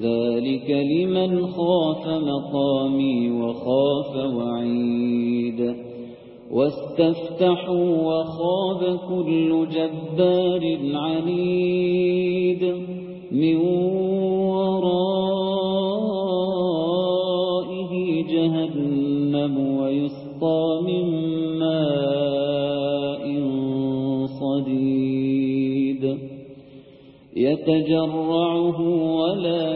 ذلك لمن خاف مقامي وخاف وعيد واستفتحوا وخاب كل جبار عنيد من ورائه جهنم ويسقى من ماء صديد يتجرعه ولا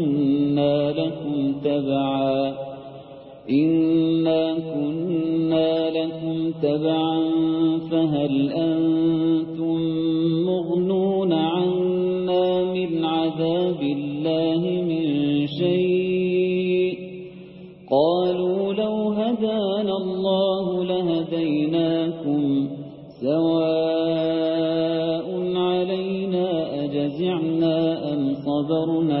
تبعا إنا كنا لكم تبعا فهل أنتم مغنون عنا من عذاب الله من شيء؟ قالوا لو هدانا الله لهديناكم. سواء علينا أجزعنا أم صبرنا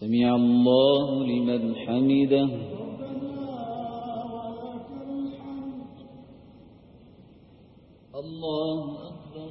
سمع الله لمن حمده. الله أكبر.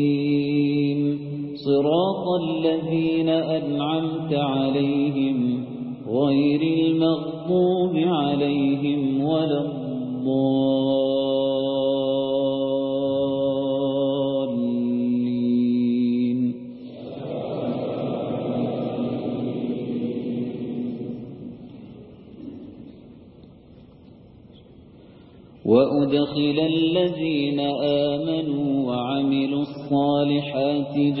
صراط الذين أنعمت عليهم غير المغضوب عليهم ولا الضالين. وأدخل الذين آمنوا وعملوا الصالحات جنات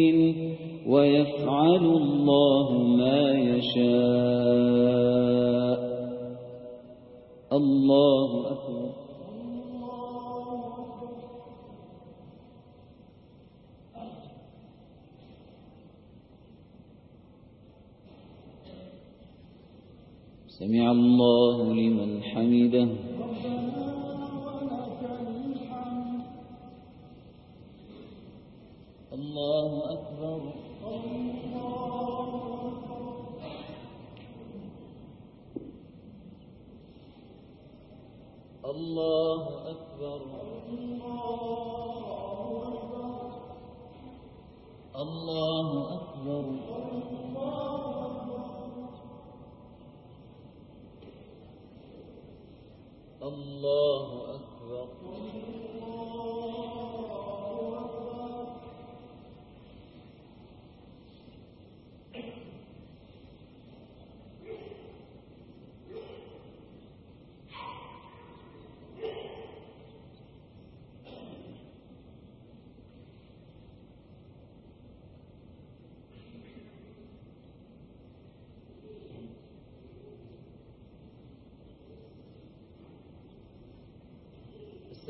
ويفعل الله ما يشاء الله أكبر سمع الله لمن حمده الله أكبر الله أكبر الله أكبر الله أكبر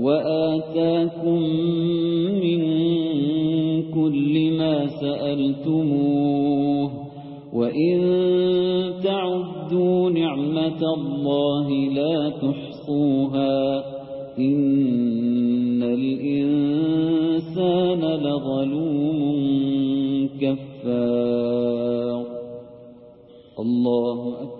وآتاكم من كل ما سألتموه وإن تعدوا نعمة الله لا تحصوها إن الإنسان لظلوم كفار الله أكبر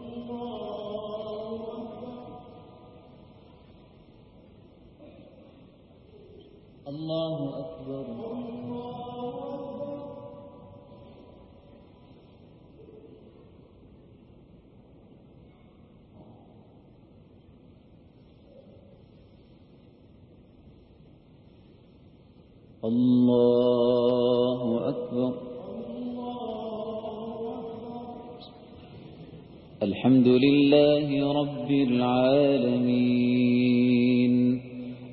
الله أكبر الله أكبر الحمد لله رب العالمين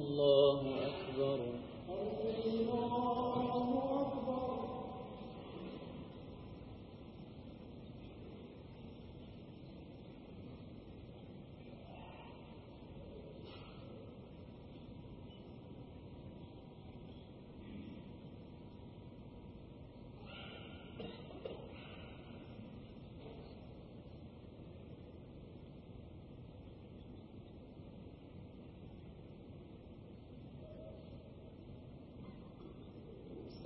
الله أكبر.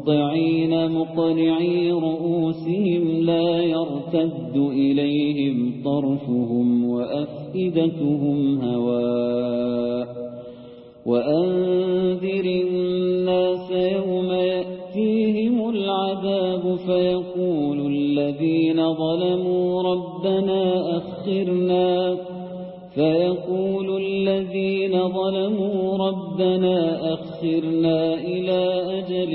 مهطعين مقنعي رؤوسهم لا يرتد إليهم طرفهم وأفئدتهم هواء وأنذر الناس يوم يأتيهم العذاب فيقول الذين ظلموا ربنا أخرنا فيقول الذين ظلموا ربنا أخرنا إلى أجل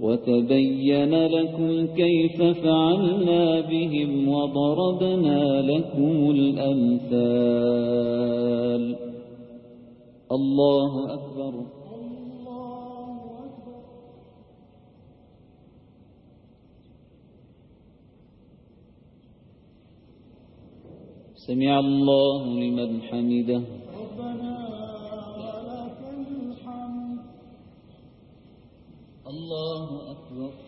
وتبين لكم كيف فعلنا بهم وضربنا لكم الأمثال. الله أكبر. سمع الله لمن حمده. ہاں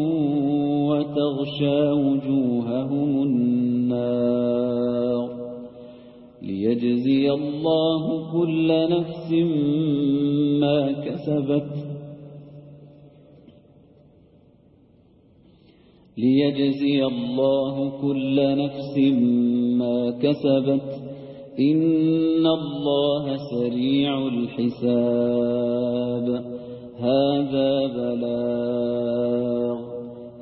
وتغشى وجوههم النار ليجزي الله كل نفس ما كسبت ليجزي الله كل نفس ما كسبت إن الله سريع الحساب هذا بلاغ